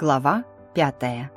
Глава пятая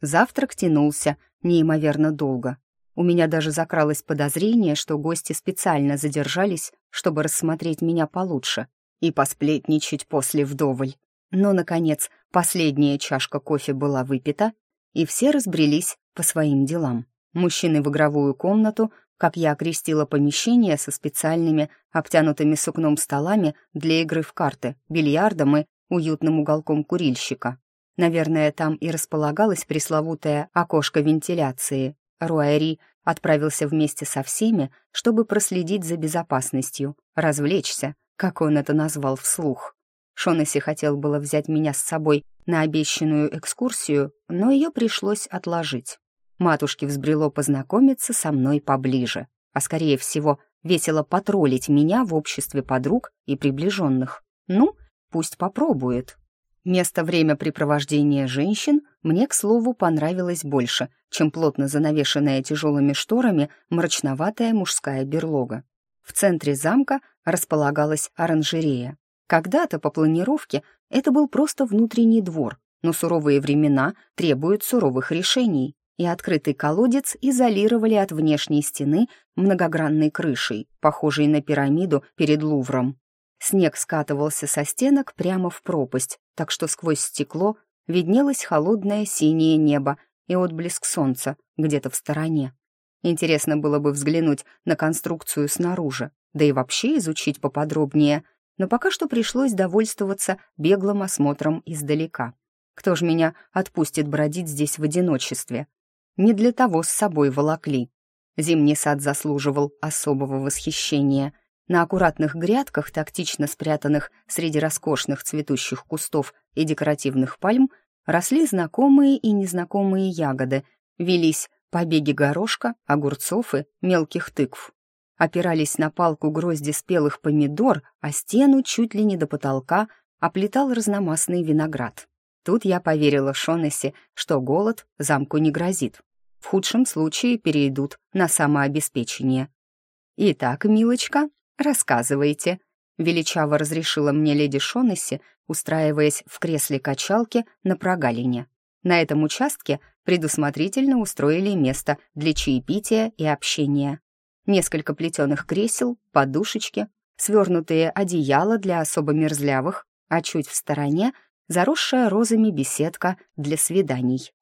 Завтрак тянулся неимоверно долго. У меня даже закралось подозрение, что гости специально задержались, чтобы рассмотреть меня получше и посплетничать после вдоволь. Но, наконец, последняя чашка кофе была выпита, и все разбрелись по своим делам. Мужчины в игровую комнату, как я окрестила помещение со специальными, обтянутыми сукном столами для игры в карты, бильярдом и уютным уголком курильщика. Наверное, там и располагалось пресловутое окошко вентиляции. Руайри отправился вместе со всеми, чтобы проследить за безопасностью, развлечься, как он это назвал вслух. Шонесси хотел было взять меня с собой на обещанную экскурсию, но ее пришлось отложить. Матушке взбрело познакомиться со мной поближе, а скорее всего весело потроллить меня в обществе подруг и приближенных. Ну, пусть попробует. Место времяпрепровождения женщин мне, к слову, понравилось больше, чем плотно занавешенная тяжелыми шторами мрачноватая мужская берлога. В центре замка располагалась оранжерея. Когда-то по планировке это был просто внутренний двор, но суровые времена требуют суровых решений, и открытый колодец изолировали от внешней стены многогранной крышей, похожей на пирамиду перед Лувром. Снег скатывался со стенок прямо в пропасть, так что сквозь стекло виднелось холодное синее небо и отблеск солнца где-то в стороне. Интересно было бы взглянуть на конструкцию снаружи, да и вообще изучить поподробнее, но пока что пришлось довольствоваться беглым осмотром издалека. Кто ж меня отпустит бродить здесь в одиночестве? Не для того с собой волокли. Зимний сад заслуживал особого восхищения. На аккуратных грядках, тактично спрятанных среди роскошных цветущих кустов и декоративных пальм, росли знакомые и незнакомые ягоды, велись побеги горошка, огурцов и мелких тыкв. Опирались на палку грозди спелых помидор, а стену чуть ли не до потолка оплетал разномастный виноград. Тут я поверила Шонесси, что голод замку не грозит. В худшем случае перейдут на самообеспечение. «Итак, милочка, рассказывайте», — величаво разрешила мне леди Шонесси, устраиваясь в кресле качалки на прогалине. На этом участке предусмотрительно устроили место для чаепития и общения. Несколько плетеных кресел, подушечки, свернутые одеяла для особо мерзлявых, а чуть в стороне заросшая розами беседка для свиданий.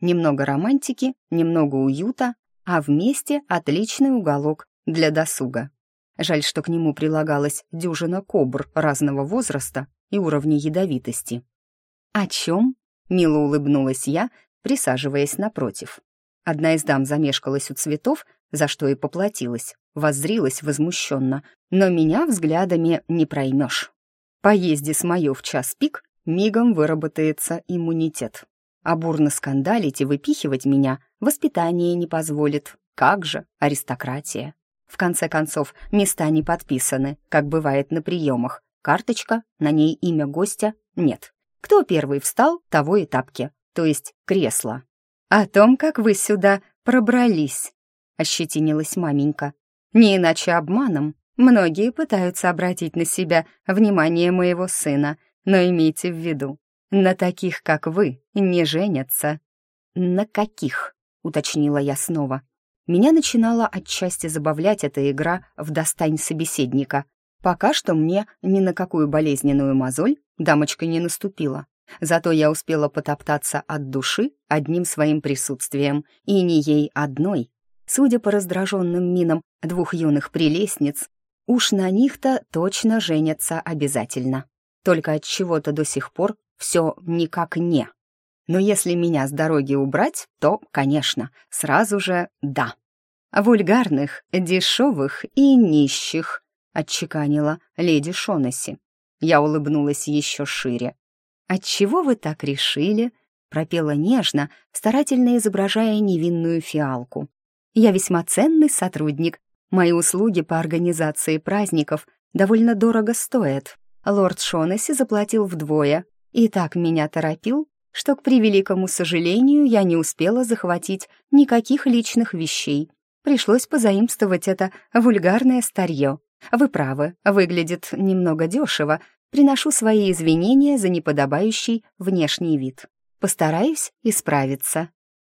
Немного романтики, немного уюта, а вместе отличный уголок для досуга. Жаль, что к нему прилагалась дюжина кобр разного возраста и уровня ядовитости. «О чем?» — мило улыбнулась я, присаживаясь напротив. Одна из дам замешкалась у цветов, за что и поплатилась, воззрилась возмущенно, но меня взглядами не проймешь. Поезде с мое в час пик мигом выработается иммунитет. А бурно скандалить и выпихивать меня воспитание не позволит. Как же, аристократия. В конце концов, места не подписаны, как бывает на приемах. Карточка, на ней имя гостя нет. Кто первый встал, того и тапки, то есть кресло. «О том, как вы сюда пробрались», — ощетинилась маменька. «Не иначе обманом. Многие пытаются обратить на себя внимание моего сына, но имейте в виду, на таких, как вы, не женятся». «На каких?» — уточнила я снова. Меня начинала отчасти забавлять эта игра в «Достань собеседника». Пока что мне ни на какую болезненную мозоль дамочка не наступила. Зато я успела потоптаться от души одним своим присутствием, и не ей одной. Судя по раздраженным минам двух юных прелестниц, уж на них-то точно женятся обязательно. Только от чего-то до сих пор все никак не. Но если меня с дороги убрать, то, конечно, сразу же да. «Вульгарных, дешевых и нищих», — отчеканила леди Шонесси. Я улыбнулась еще шире. «Отчего вы так решили?» — пропела нежно, старательно изображая невинную фиалку. «Я весьма ценный сотрудник. Мои услуги по организации праздников довольно дорого стоят. Лорд Шонесси заплатил вдвое, и так меня торопил, что, к превеликому сожалению, я не успела захватить никаких личных вещей. Пришлось позаимствовать это вульгарное старье. Вы правы, выглядит немного дешево, приношу свои извинения за неподобающий внешний вид. Постараюсь исправиться».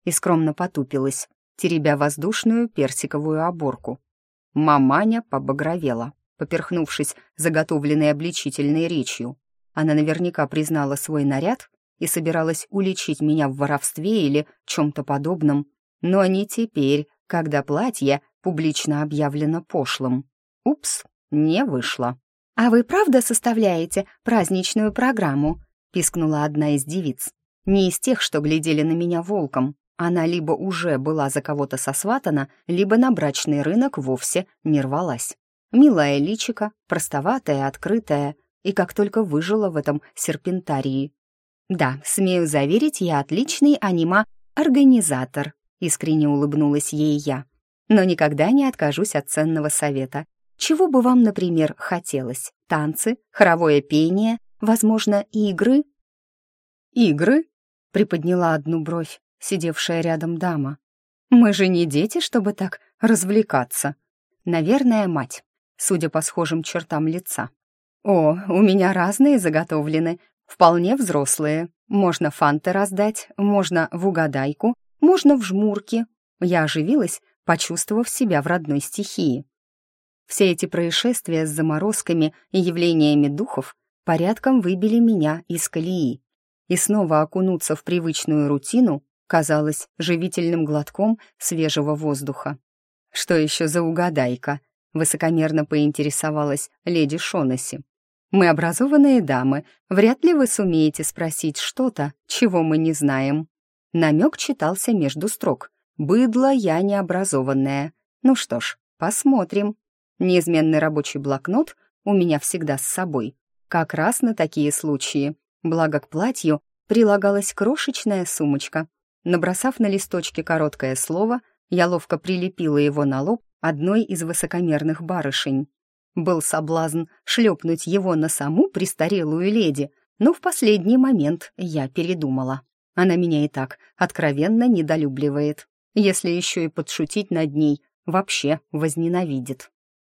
И скромно потупилась, теребя воздушную персиковую оборку. Маманя побагровела, поперхнувшись заготовленной обличительной речью. Она наверняка признала свой наряд и собиралась уличить меня в воровстве или чем-то подобном, но не теперь, когда платье публично объявлено пошлым. Упс, не вышло. «А вы правда составляете праздничную программу?» — пискнула одна из девиц. Не из тех, что глядели на меня волком. Она либо уже была за кого-то сосватана, либо на брачный рынок вовсе не рвалась. Милая личика, простоватая, открытая, и как только выжила в этом серпентарии. «Да, смею заверить, я отличный анима-организатор», — искренне улыбнулась ей я. «Но никогда не откажусь от ценного совета. Чего бы вам, например, хотелось? Танцы, хоровое пение, возможно, игры?» «Игры?» — приподняла одну бровь, сидевшая рядом дама. «Мы же не дети, чтобы так развлекаться. Наверное, мать, судя по схожим чертам лица. О, у меня разные заготовлены, вполне взрослые. Можно фанты раздать, можно в угадайку, можно в жмурки». Я оживилась, почувствовав себя в родной стихии. Все эти происшествия с заморозками и явлениями духов порядком выбили меня из колеи. И снова окунуться в привычную рутину казалось живительным глотком свежего воздуха. «Что еще за угадайка?» — высокомерно поинтересовалась леди Шонаси. «Мы образованные дамы, вряд ли вы сумеете спросить что-то, чего мы не знаем». Намек читался между строк. «Быдло я необразованная. Ну что ж, посмотрим». Неизменный рабочий блокнот у меня всегда с собой. Как раз на такие случаи. Благо к платью прилагалась крошечная сумочка. Набросав на листочке короткое слово, я ловко прилепила его на лоб одной из высокомерных барышень. Был соблазн шлепнуть его на саму престарелую леди, но в последний момент я передумала. Она меня и так откровенно недолюбливает. Если еще и подшутить над ней, вообще возненавидит.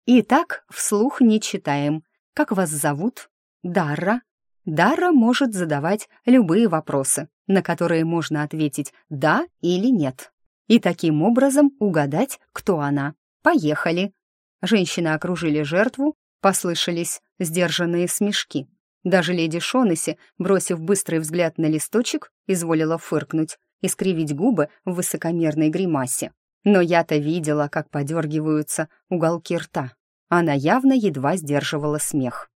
Итак, вслух не читаем. Как вас зовут? Дарра. Дарра может задавать любые вопросы, на которые можно ответить «да» или «нет». И таким образом угадать, кто она. Поехали. Женщины окружили жертву, послышались сдержанные смешки. Даже леди Шонесси, бросив быстрый взгляд на листочек, изволила фыркнуть и скривить губы в высокомерной гримасе. Но я-то видела, как подергиваются уголки рта. Она явно едва сдерживала смех.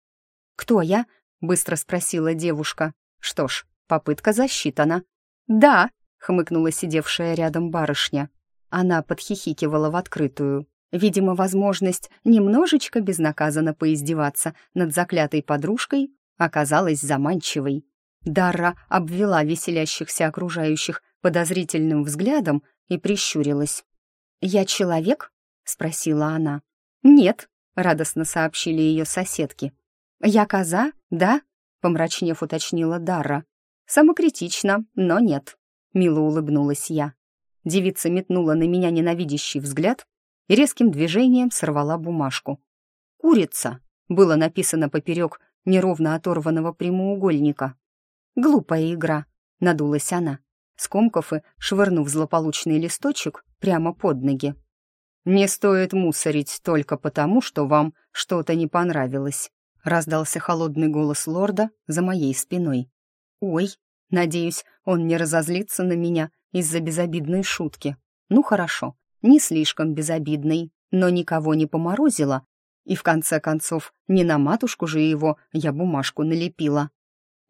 «Кто я?» — быстро спросила девушка. «Что ж, попытка засчитана». «Да», — хмыкнула сидевшая рядом барышня. Она подхихикивала в открытую. Видимо, возможность немножечко безнаказанно поиздеваться над заклятой подружкой оказалась заманчивой. Дарра обвела веселящихся окружающих подозрительным взглядом и прищурилась. «Я человек?» — спросила она. «Нет», — радостно сообщили ее соседки. «Я коза, да?» — помрачнев уточнила Дара. «Самокритично, но нет», — мило улыбнулась я. Девица метнула на меня ненавидящий взгляд и резким движением сорвала бумажку. «Курица» было написано поперек неровно оторванного прямоугольника. «Глупая игра», — надулась она, скомкав и швырнув злополучный листочек прямо под ноги. «Не стоит мусорить только потому, что вам что-то не понравилось», — раздался холодный голос лорда за моей спиной. «Ой, надеюсь, он не разозлится на меня из-за безобидной шутки. Ну хорошо, не слишком безобидной, но никого не поморозила, и в конце концов, не на матушку же его я бумажку налепила.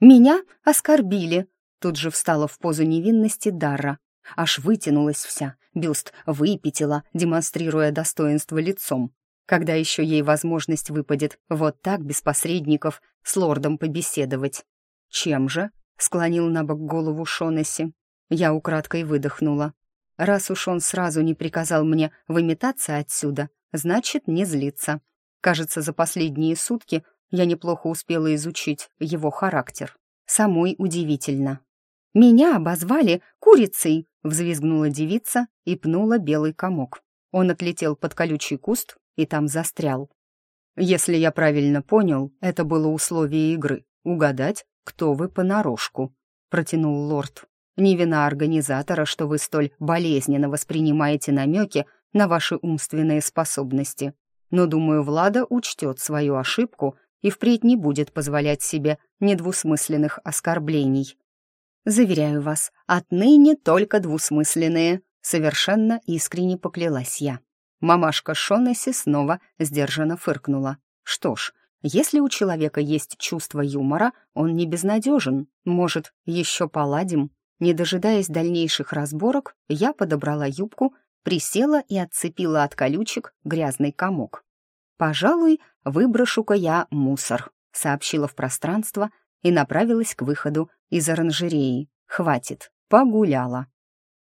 «Меня оскорбили», — тут же встала в позу невинности Дара, аж вытянулась вся, бюст выпятила, демонстрируя достоинство лицом. Когда еще ей возможность выпадет вот так, без посредников, с лордом побеседовать? Чем же? Склонил на бок голову Шонесси. Я украдкой выдохнула. Раз уж он сразу не приказал мне выметаться отсюда, значит, не злиться. Кажется, за последние сутки я неплохо успела изучить его характер. Самой удивительно. «Меня обозвали курицей!» — взвизгнула девица и пнула белый комок. Он отлетел под колючий куст и там застрял. Если я правильно понял, это было условие игры — угадать, кто вы понарошку», — протянул лорд. «Не вина организатора, что вы столь болезненно воспринимаете намеки на ваши умственные способности. Но, думаю, Влада учтет свою ошибку и впредь не будет позволять себе недвусмысленных оскорблений. Заверяю вас, отныне только двусмысленные, совершенно искренне поклялась я. Мамашка Шонесси снова сдержанно фыркнула. Что ж, если у человека есть чувство юмора, он не безнадежен. Может, еще поладим? Не дожидаясь дальнейших разборок, я подобрала юбку, присела и отцепила от колючек грязный комок. «Пожалуй, выброшу-ка я мусор», — сообщила в пространство и направилась к выходу из оранжереи. «Хватит, погуляла».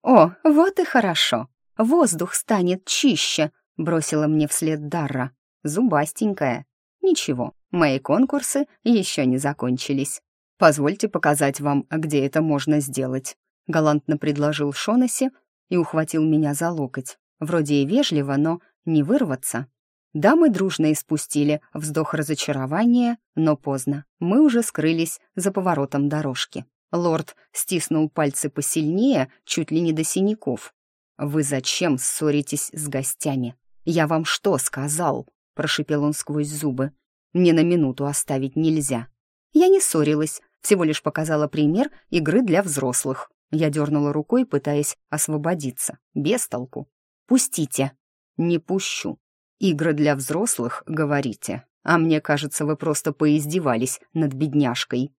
«О, вот и хорошо. Воздух станет чище», — бросила мне вслед Дарра. «Зубастенькая. Ничего, мои конкурсы еще не закончились. Позвольте показать вам, где это можно сделать», — галантно предложил Шонесси и ухватил меня за локоть. Вроде и вежливо, но не вырваться. Дамы дружно испустили вздох разочарования, но поздно. Мы уже скрылись за поворотом дорожки. Лорд стиснул пальцы посильнее, чуть ли не до синяков. «Вы зачем ссоритесь с гостями? Я вам что сказал?» — прошипел он сквозь зубы. «Ни на минуту оставить нельзя». Я не ссорилась, всего лишь показала пример игры для взрослых. Я дернула рукой, пытаясь освободиться. Без толку. «Пустите». «Не пущу. Игры для взрослых, говорите. А мне кажется, вы просто поиздевались над бедняжкой».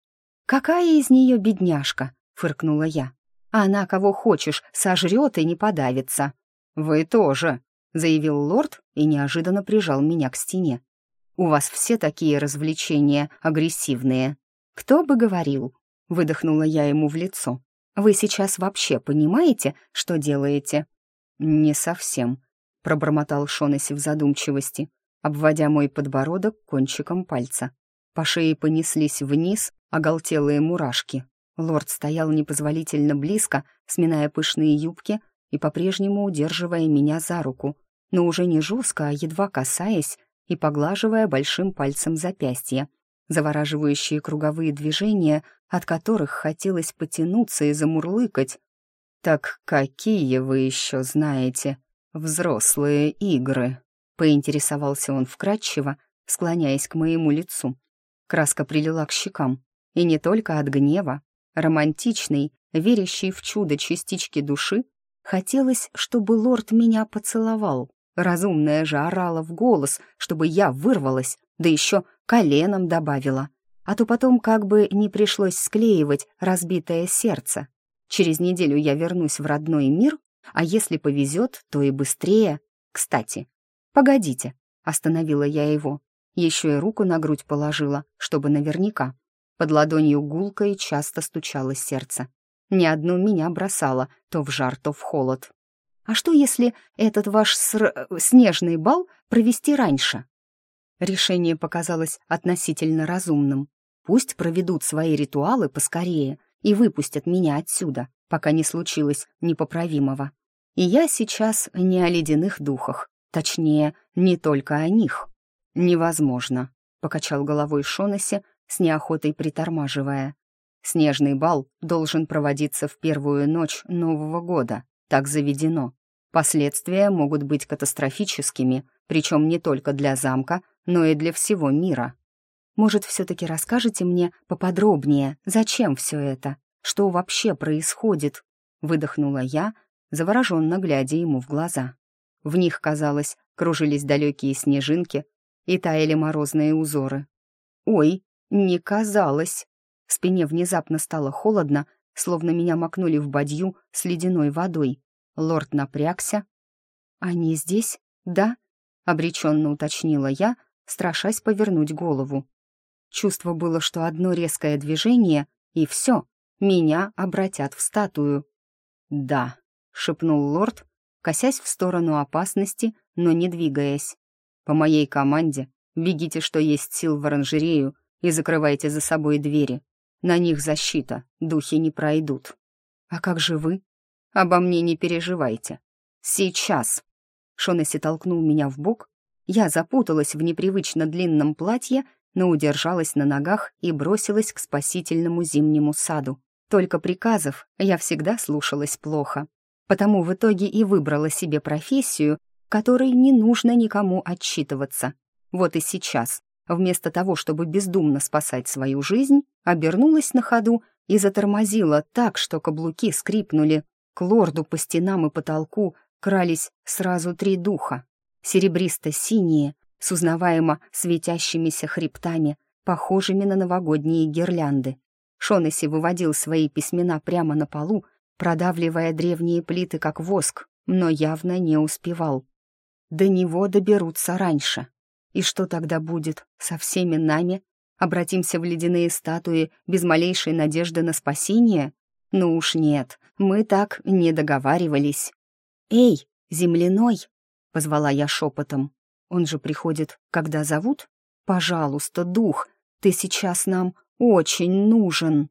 «Какая из нее бедняжка?» — фыркнула я. «Она кого хочешь сожрет и не подавится». «Вы тоже», — заявил лорд и неожиданно прижал меня к стене. «У вас все такие развлечения агрессивные». «Кто бы говорил?» — выдохнула я ему в лицо. «Вы сейчас вообще понимаете, что делаете?» «Не совсем», — пробормотал Шонесси в задумчивости, обводя мой подбородок кончиком пальца. По шее понеслись вниз оголтелые мурашки. Лорд стоял непозволительно близко, сминая пышные юбки и по-прежнему удерживая меня за руку, но уже не жестко, а едва касаясь и поглаживая большим пальцем запястье. Завораживающие круговые движения от которых хотелось потянуться и замурлыкать. «Так какие вы еще знаете взрослые игры?» — поинтересовался он вкратчиво, склоняясь к моему лицу. Краска прилила к щекам, и не только от гнева. Романтичный, верящий в чудо частички души, хотелось, чтобы лорд меня поцеловал. Разумная же орала в голос, чтобы я вырвалась, да еще коленом добавила а то потом как бы не пришлось склеивать разбитое сердце. Через неделю я вернусь в родной мир, а если повезет, то и быстрее. Кстати, погодите, остановила я его. Еще и руку на грудь положила, чтобы наверняка. Под ладонью гулко и часто стучало сердце. Ни одну меня бросало то в жар, то в холод. А что, если этот ваш ср... снежный бал провести раньше? Решение показалось относительно разумным. Пусть проведут свои ритуалы поскорее и выпустят меня отсюда, пока не случилось непоправимого. И я сейчас не о ледяных духах, точнее, не только о них. «Невозможно», — покачал головой Шонесси, с неохотой притормаживая. «Снежный бал должен проводиться в первую ночь Нового года, так заведено. Последствия могут быть катастрофическими, причем не только для замка, но и для всего мира. Может, все-таки расскажете мне поподробнее, зачем все это? Что вообще происходит?» Выдохнула я, завороженно глядя ему в глаза. В них, казалось, кружились далекие снежинки и таяли морозные узоры. «Ой, не казалось!» В спине внезапно стало холодно, словно меня макнули в бадью с ледяной водой. Лорд напрягся. «Они здесь, да?» — обреченно уточнила я, страшась повернуть голову. Чувство было, что одно резкое движение, и все, меня обратят в статую. «Да», — шепнул лорд, косясь в сторону опасности, но не двигаясь. «По моей команде бегите, что есть сил в оранжерею, и закрывайте за собой двери. На них защита, духи не пройдут. А как же вы? Обо мне не переживайте. Сейчас!» Шонесси толкнул меня в бок, Я запуталась в непривычно длинном платье, но удержалась на ногах и бросилась к спасительному зимнему саду. Только приказов я всегда слушалась плохо. Потому в итоге и выбрала себе профессию, которой не нужно никому отчитываться. Вот и сейчас, вместо того, чтобы бездумно спасать свою жизнь, обернулась на ходу и затормозила так, что каблуки скрипнули. К лорду по стенам и потолку крались сразу три духа. Серебристо-синие, с узнаваемо светящимися хребтами, похожими на новогодние гирлянды. Шонесси выводил свои письмена прямо на полу, продавливая древние плиты как воск, но явно не успевал. До него доберутся раньше. И что тогда будет со всеми нами? Обратимся в ледяные статуи без малейшей надежды на спасение? Ну уж нет, мы так не договаривались. «Эй, земляной!» — позвала я шепотом. «Он же приходит, когда зовут? Пожалуйста, дух, ты сейчас нам очень нужен!»